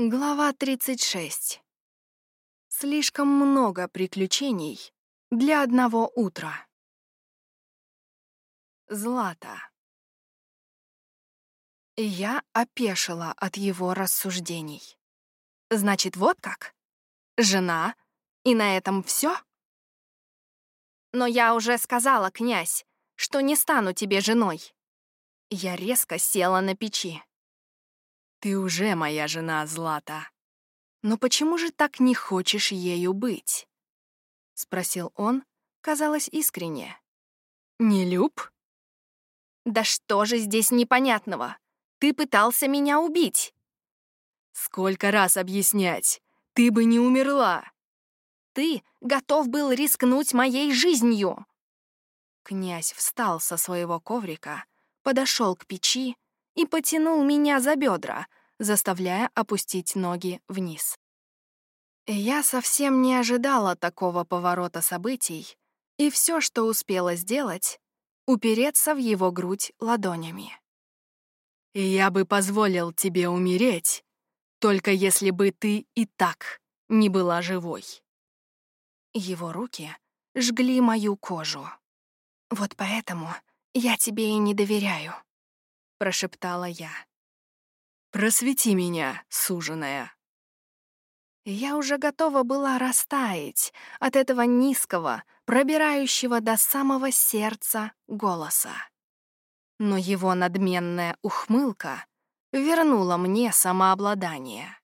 Глава 36. Слишком много приключений для одного утра. Злата. Я опешила от его рассуждений. Значит, вот как? Жена, и на этом все? Но я уже сказала, князь, что не стану тебе женой. Я резко села на печи. Ты уже моя жена, Злата. Но почему же так не хочешь ею быть? Спросил он, казалось, искренне. Не люб? Да что же здесь непонятного? Ты пытался меня убить. Сколько раз объяснять? Ты бы не умерла. Ты готов был рискнуть моей жизнью. Князь встал со своего коврика, подошел к печи и потянул меня за бедра, заставляя опустить ноги вниз. Я совсем не ожидала такого поворота событий, и все, что успела сделать, упереться в его грудь ладонями. «Я бы позволил тебе умереть, только если бы ты и так не была живой». Его руки жгли мою кожу. «Вот поэтому я тебе и не доверяю», — прошептала я. «Просвети меня, суженая». Я уже готова была растаять от этого низкого, пробирающего до самого сердца голоса. Но его надменная ухмылка вернула мне самообладание.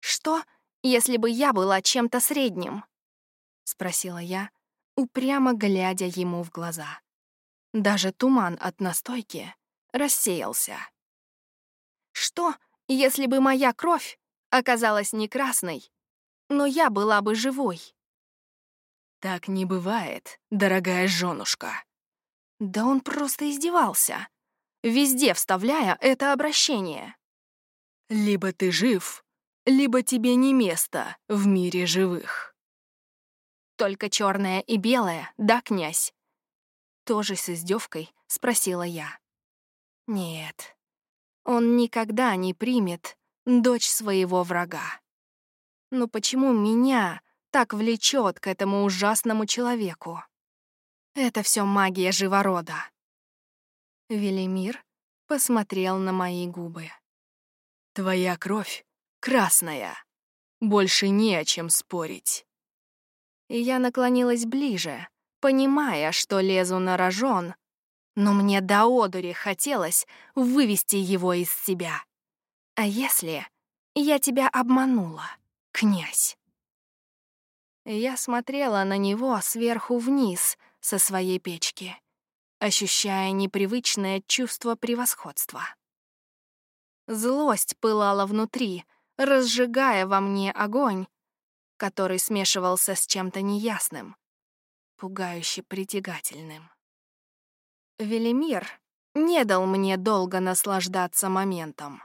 «Что, если бы я была чем-то средним?» — спросила я, упрямо глядя ему в глаза. Даже туман от настойки рассеялся. Что, если бы моя кровь оказалась не красной, но я была бы живой? Так не бывает, дорогая женушка. Да он просто издевался, везде вставляя это обращение. Либо ты жив, либо тебе не место в мире живых. Только черное и белое, да, князь? Тоже с издевкой спросила я. Нет, он никогда не примет дочь своего врага. Но почему меня так влечет к этому ужасному человеку? Это все магия живорода. Велимир посмотрел на мои губы. Твоя кровь красная. Больше не о чем спорить. И я наклонилась ближе, понимая, что лезу на рожон, но мне до одури хотелось вывести его из себя. А если я тебя обманула, князь? Я смотрела на него сверху вниз со своей печки, ощущая непривычное чувство превосходства. Злость пылала внутри, разжигая во мне огонь, который смешивался с чем-то неясным, пугающе притягательным. Велимир не дал мне долго наслаждаться моментом.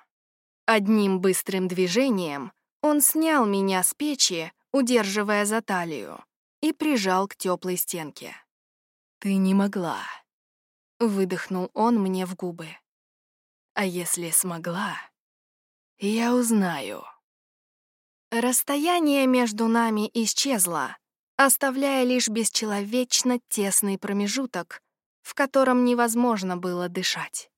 Одним быстрым движением он снял меня с печи, удерживая за талию, и прижал к теплой стенке. «Ты не могла», — выдохнул он мне в губы. «А если смогла, я узнаю». Расстояние между нами исчезло, оставляя лишь бесчеловечно тесный промежуток, в котором невозможно было дышать.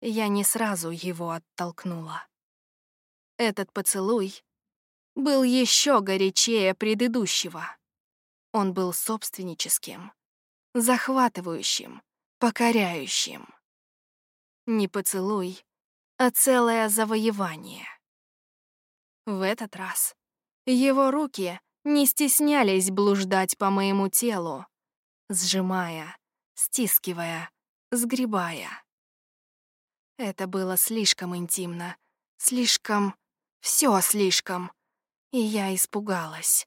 Я не сразу его оттолкнула. Этот поцелуй был еще горячее предыдущего. Он был собственническим, захватывающим, покоряющим. Не поцелуй, а целое завоевание. В этот раз его руки не стеснялись блуждать по моему телу, сжимая, стискивая, сгребая. Это было слишком интимно, слишком... все слишком. И я испугалась.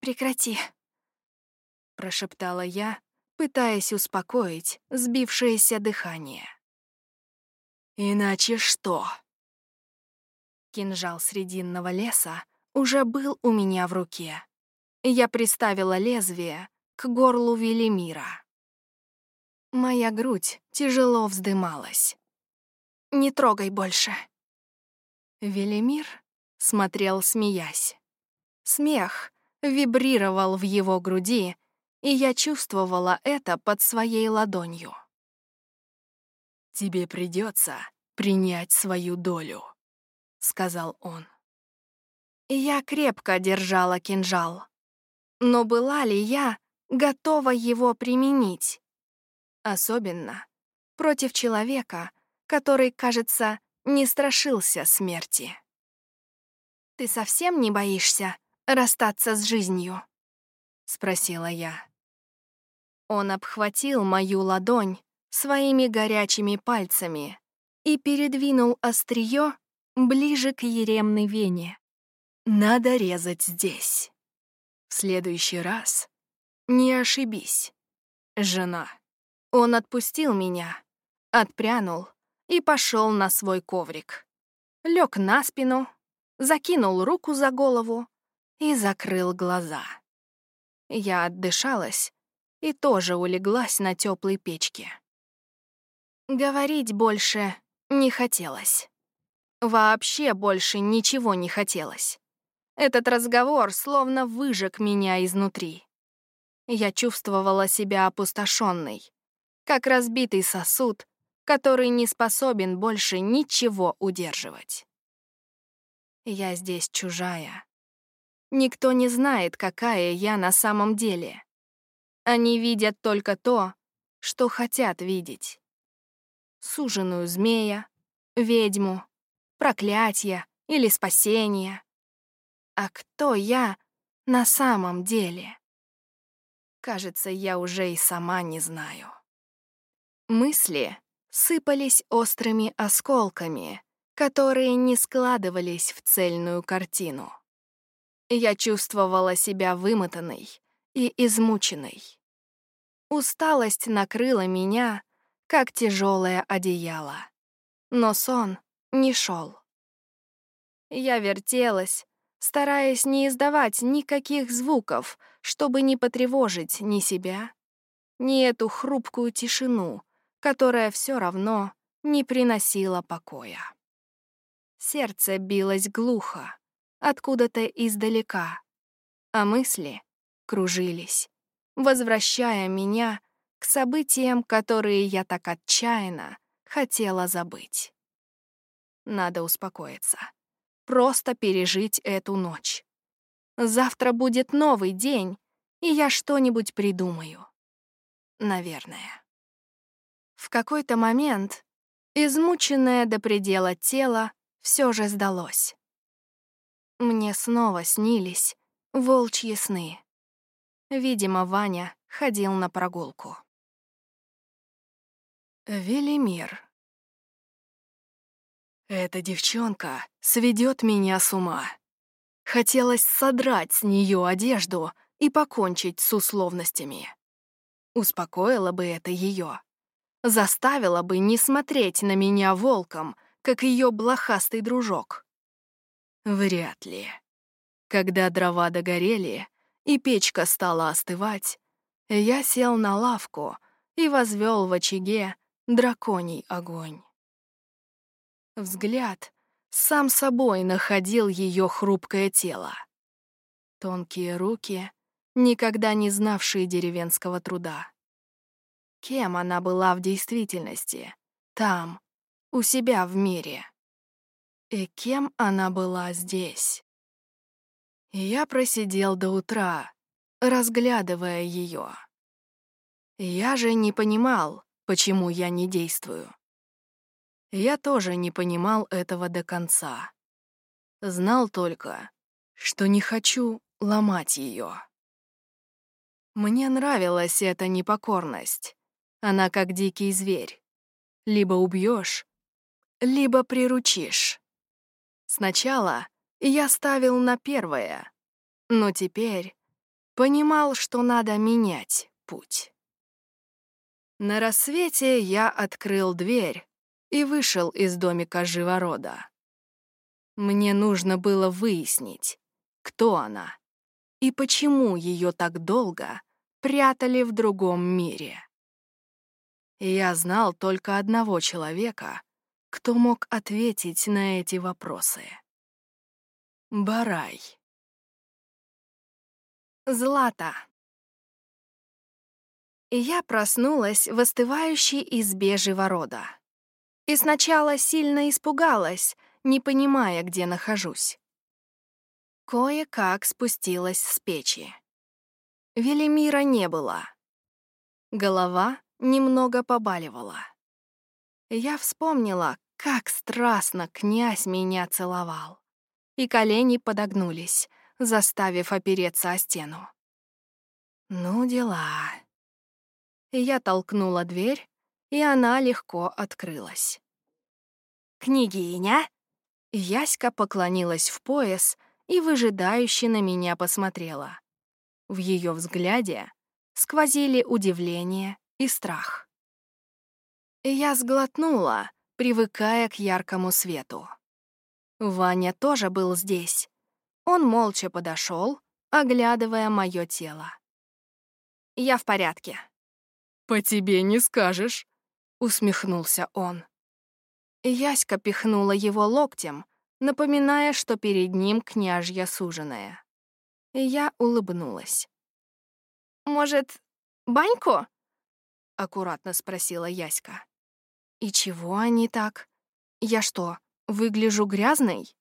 «Прекрати», — прошептала я, пытаясь успокоить сбившееся дыхание. «Иначе что?» Кинжал срединного леса уже был у меня в руке. Я приставила лезвие к горлу Велимира. Моя грудь тяжело вздымалась. «Не трогай больше». Велимир смотрел, смеясь. Смех вибрировал в его груди, и я чувствовала это под своей ладонью. «Тебе придется принять свою долю», — сказал он. Я крепко держала кинжал. Но была ли я готова его применить? Особенно против человека, который, кажется, не страшился смерти. «Ты совсем не боишься расстаться с жизнью?» — спросила я. Он обхватил мою ладонь своими горячими пальцами и передвинул острие ближе к еремной вене. «Надо резать здесь. В следующий раз не ошибись, жена». Он отпустил меня, отпрянул и пошел на свой коврик. Лег на спину, закинул руку за голову и закрыл глаза. Я отдышалась и тоже улеглась на теплой печке. Говорить больше не хотелось. Вообще больше ничего не хотелось. Этот разговор словно выжег меня изнутри. Я чувствовала себя опустошенной, как разбитый сосуд, который не способен больше ничего удерживать. Я здесь чужая. Никто не знает, какая я на самом деле. Они видят только то, что хотят видеть. Суженую змея, ведьму, проклятие или спасение. А кто я на самом деле? Кажется, я уже и сама не знаю. Мысли сыпались острыми осколками, которые не складывались в цельную картину. Я чувствовала себя вымотанной и измученной. Усталость накрыла меня, как тяжелое одеяло. Но сон не шел. Я вертелась, стараясь не издавать никаких звуков, чтобы не потревожить ни себя, ни эту хрупкую тишину, которая все равно не приносила покоя. Сердце билось глухо, откуда-то издалека, а мысли кружились, возвращая меня к событиям, которые я так отчаянно хотела забыть. Надо успокоиться, просто пережить эту ночь. Завтра будет новый день, и я что-нибудь придумаю. Наверное. В какой-то момент измученное до предела тело все же сдалось. Мне снова снились волчьи сны. Видимо, Ваня ходил на прогулку. Велимир. Эта девчонка сведет меня с ума. Хотелось содрать с нее одежду и покончить с условностями. Успокоило бы это ее заставила бы не смотреть на меня волком, как ее блохастый дружок? Вряд ли. Когда дрова догорели и печка стала остывать, я сел на лавку и возвел в очаге драконий огонь. Взгляд сам собой находил ее хрупкое тело. Тонкие руки, никогда не знавшие деревенского труда. Кем она была в действительности? Там, у себя в мире. И кем она была здесь? Я просидел до утра, разглядывая ее. Я же не понимал, почему я не действую. Я тоже не понимал этого до конца. Знал только, что не хочу ломать ее. Мне нравилась эта непокорность, она как дикий зверь. Либо убьешь, либо приручишь. Сначала я ставил на первое, но теперь понимал, что надо менять путь. На рассвете я открыл дверь и вышел из домика живорода. Мне нужно было выяснить, кто она и почему ее так долго прятали в другом мире. Я знал только одного человека, кто мог ответить на эти вопросы. Барай. Злата. Я проснулась в остывающей избе живорода. И сначала сильно испугалась, не понимая, где нахожусь. Кое-как спустилась с печи. Велимира не было. Голова немного побаливала. Я вспомнила, как страстно князь меня целовал. И колени подогнулись, заставив опереться о стену. Ну, дела. Я толкнула дверь, и она легко открылась. «Княгиня?» Яська поклонилась в пояс и выжидающе на меня посмотрела. В ее взгляде сквозили удивление и страх. Я сглотнула, привыкая к яркому свету. Ваня тоже был здесь. Он молча подошел, оглядывая мое тело. «Я в порядке». «По тебе не скажешь», — усмехнулся он. Яська пихнула его локтем, напоминая, что перед ним княжья суженая. Я улыбнулась. «Может, баньку?» — аккуратно спросила Яська. «И чего они так? Я что, выгляжу грязной?»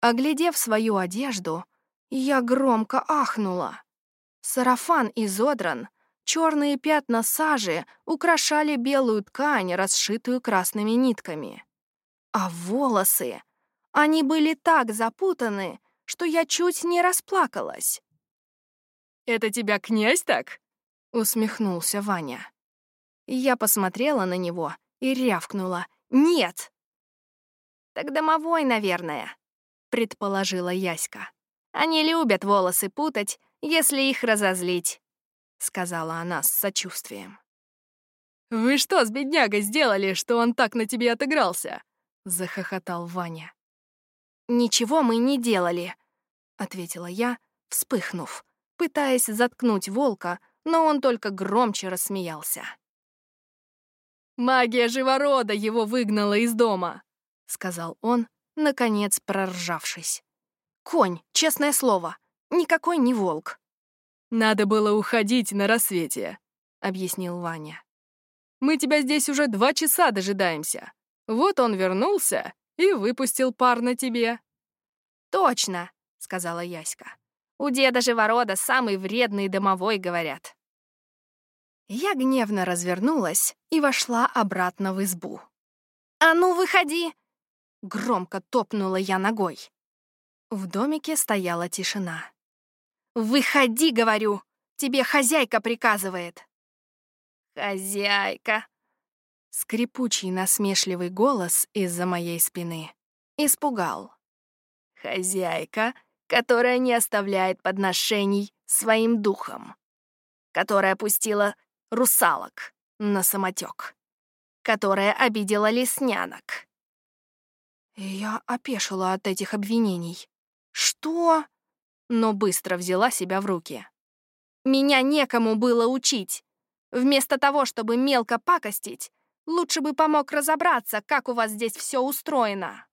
Оглядев свою одежду, я громко ахнула. Сарафан изодран, черные пятна сажи украшали белую ткань, расшитую красными нитками. А волосы, они были так запутаны, что я чуть не расплакалась. «Это тебя князь так?» — усмехнулся Ваня. Я посмотрела на него и рявкнула «Нет!» «Так домовой, наверное», — предположила Яська. «Они любят волосы путать, если их разозлить», — сказала она с сочувствием. «Вы что с беднягой сделали, что он так на тебе отыгрался?» — захохотал Ваня. «Ничего мы не делали», — ответила я, вспыхнув, пытаясь заткнуть волка, но он только громче рассмеялся. «Магия живорода его выгнала из дома», — сказал он, наконец проржавшись. «Конь, честное слово, никакой не волк». «Надо было уходить на рассвете», — объяснил Ваня. «Мы тебя здесь уже два часа дожидаемся. Вот он вернулся и выпустил пар на тебе». «Точно», — сказала Яська. У деда живорода самый вредный домовой, говорят. Я гневно развернулась и вошла обратно в избу. «А ну, выходи!» Громко топнула я ногой. В домике стояла тишина. «Выходи, говорю! Тебе хозяйка приказывает!» «Хозяйка!» Скрипучий насмешливый голос из-за моей спины испугал. «Хозяйка которая не оставляет подношений своим духом, которая пустила русалок на самотек, которая обидела леснянок. Я опешила от этих обвинений. Что? Но быстро взяла себя в руки. Меня некому было учить. Вместо того, чтобы мелко пакостить, лучше бы помог разобраться, как у вас здесь все устроено.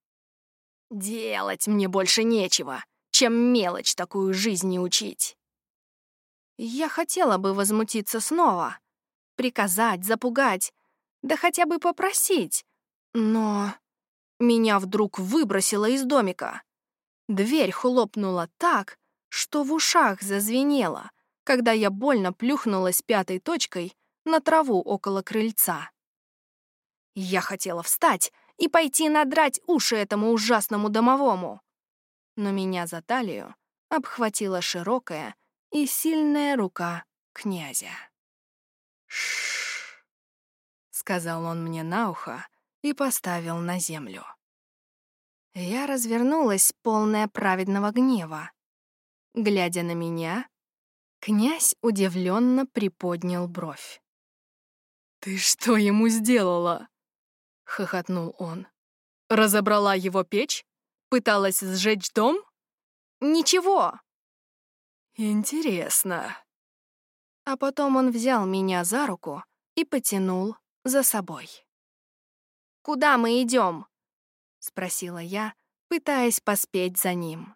Делать мне больше нечего чем мелочь такую жизни учить. Я хотела бы возмутиться снова, приказать, запугать, да хотя бы попросить, но меня вдруг выбросило из домика. Дверь хлопнула так, что в ушах зазвенело, когда я больно плюхнулась пятой точкой на траву около крыльца. Я хотела встать и пойти надрать уши этому ужасному домовому но меня за талию обхватила широкая и сильная рука князя. Сказал он мне на ухо и поставил на землю. Я развернулась, полная праведного гнева. Глядя на меня, князь удивленно приподнял бровь. «Ты что ему сделала?» — хохотнул он. «Разобрала его печь?» Пыталась сжечь дом? Ничего. Интересно. А потом он взял меня за руку и потянул за собой. «Куда мы идем? спросила я, пытаясь поспеть за ним.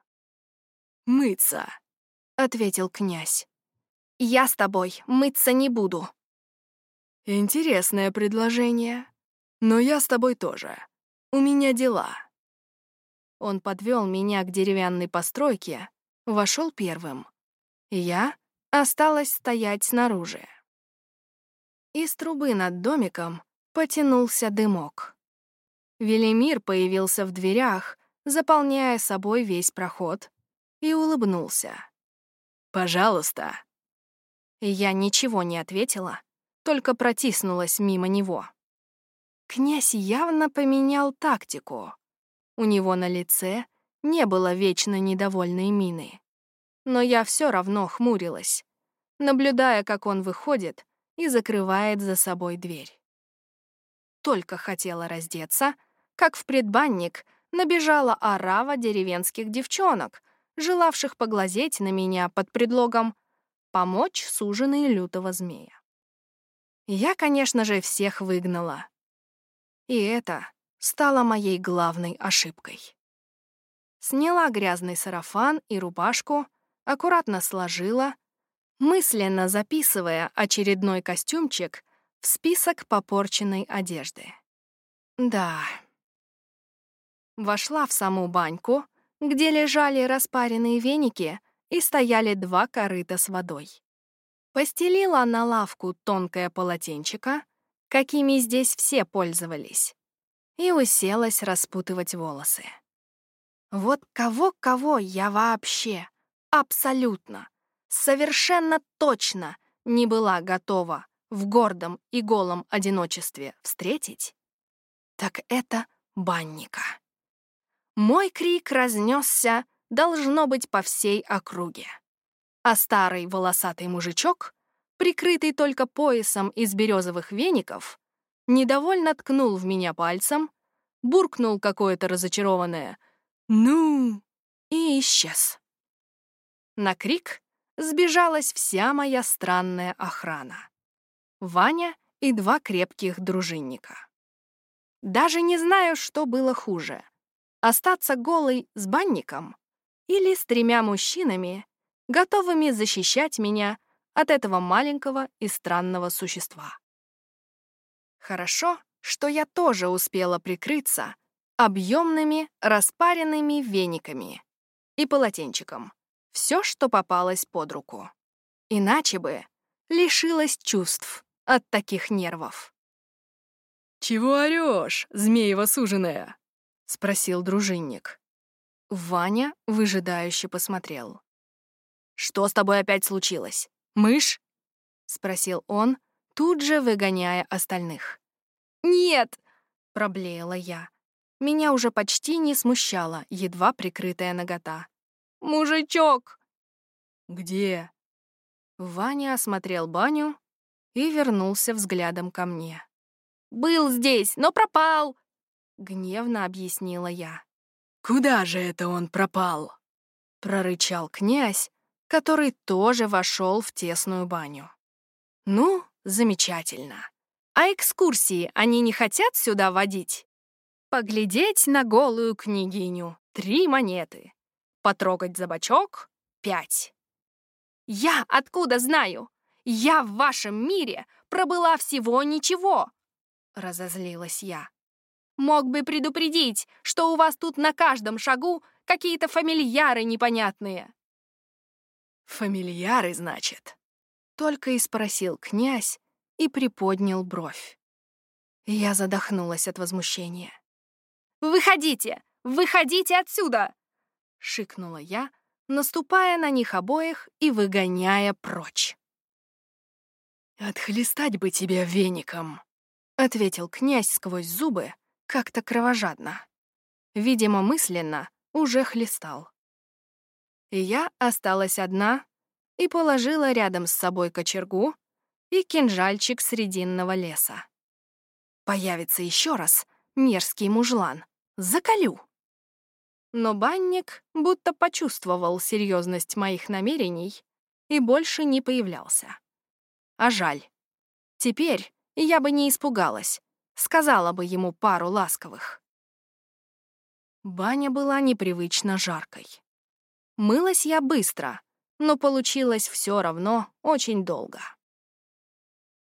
«Мыться», — ответил князь. «Я с тобой мыться не буду». «Интересное предложение. Но я с тобой тоже. У меня дела». Он подвел меня к деревянной постройке, вошел первым. Я осталась стоять снаружи. Из трубы над домиком потянулся дымок. Велимир появился в дверях, заполняя собой весь проход, и улыбнулся. «Пожалуйста». Я ничего не ответила, только протиснулась мимо него. Князь явно поменял тактику. У него на лице не было вечно недовольной мины. Но я все равно хмурилась, наблюдая, как он выходит и закрывает за собой дверь. Только хотела раздеться, как в предбанник набежала орава деревенских девчонок, желавших поглазеть на меня под предлогом помочь суженой лютого змея. Я, конечно же, всех выгнала. И это стало моей главной ошибкой. Сняла грязный сарафан и рубашку, аккуратно сложила, мысленно записывая очередной костюмчик в список попорченной одежды. Да. Вошла в саму баньку, где лежали распаренные веники и стояли два корыта с водой. Постелила на лавку тонкое полотенчико, какими здесь все пользовались, и уселась распутывать волосы. Вот кого-кого я вообще, абсолютно, совершенно точно не была готова в гордом и голом одиночестве встретить, так это банника. Мой крик разнесся, должно быть, по всей округе. А старый волосатый мужичок, прикрытый только поясом из березовых веников, недовольно ткнул в меня пальцем, буркнул какое-то разочарованное «Ну!» и исчез. На крик сбежалась вся моя странная охрана. Ваня и два крепких дружинника. Даже не знаю, что было хуже — остаться голой с банником или с тремя мужчинами, готовыми защищать меня от этого маленького и странного существа. Хорошо, что я тоже успела прикрыться объемными распаренными вениками и полотенчиком. Все, что попалось под руку. Иначе бы лишилась чувств от таких нервов. «Чего орёшь, змеева суженая?» — спросил дружинник. Ваня выжидающе посмотрел. «Что с тобой опять случилось? Мышь?» — спросил он, тут же выгоняя остальных. «Нет!» — проблеяла я. Меня уже почти не смущала едва прикрытая нагота. «Мужичок!» «Где?» Ваня осмотрел баню и вернулся взглядом ко мне. «Был здесь, но пропал!» — гневно объяснила я. «Куда же это он пропал?» — прорычал князь, который тоже вошел в тесную баню. «Ну, замечательно. А экскурсии они не хотят сюда водить? Поглядеть на голую княгиню — три монеты. Потрогать за бочок — пять. Я откуда знаю? Я в вашем мире пробыла всего ничего!» — разозлилась я. «Мог бы предупредить, что у вас тут на каждом шагу какие-то фамильяры непонятные». «Фамильяры, значит?» — только и спросил князь и приподнял бровь. Я задохнулась от возмущения. «Выходите! Выходите отсюда!» — шикнула я, наступая на них обоих и выгоняя прочь. «Отхлестать бы тебя веником», — ответил князь сквозь зубы, как-то кровожадно. Видимо, мысленно уже хлестал. И я осталась одна и положила рядом с собой кочергу и кинжальчик срединного леса. Появится еще раз мерзкий мужлан. Заколю. Но банник будто почувствовал серьезность моих намерений и больше не появлялся. А жаль. Теперь я бы не испугалась, сказала бы ему пару ласковых. Баня была непривычно жаркой. Мылась я быстро, но получилось все равно очень долго.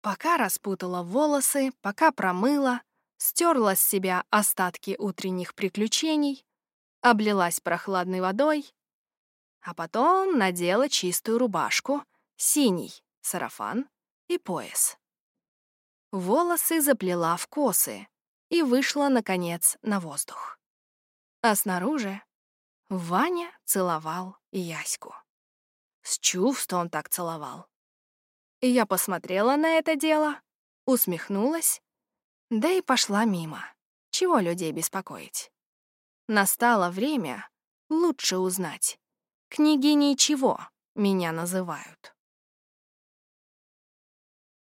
Пока распутала волосы, пока промыла, стерла с себя остатки утренних приключений, облилась прохладной водой, а потом надела чистую рубашку, синий сарафан и пояс. Волосы заплела в косы и вышла, наконец, на воздух. А снаружи Ваня целовал Яську. С чувством так целовал. И я посмотрела на это дело, усмехнулась, да и пошла мимо. Чего людей беспокоить? Настало время лучше узнать, княгиней чего меня называют.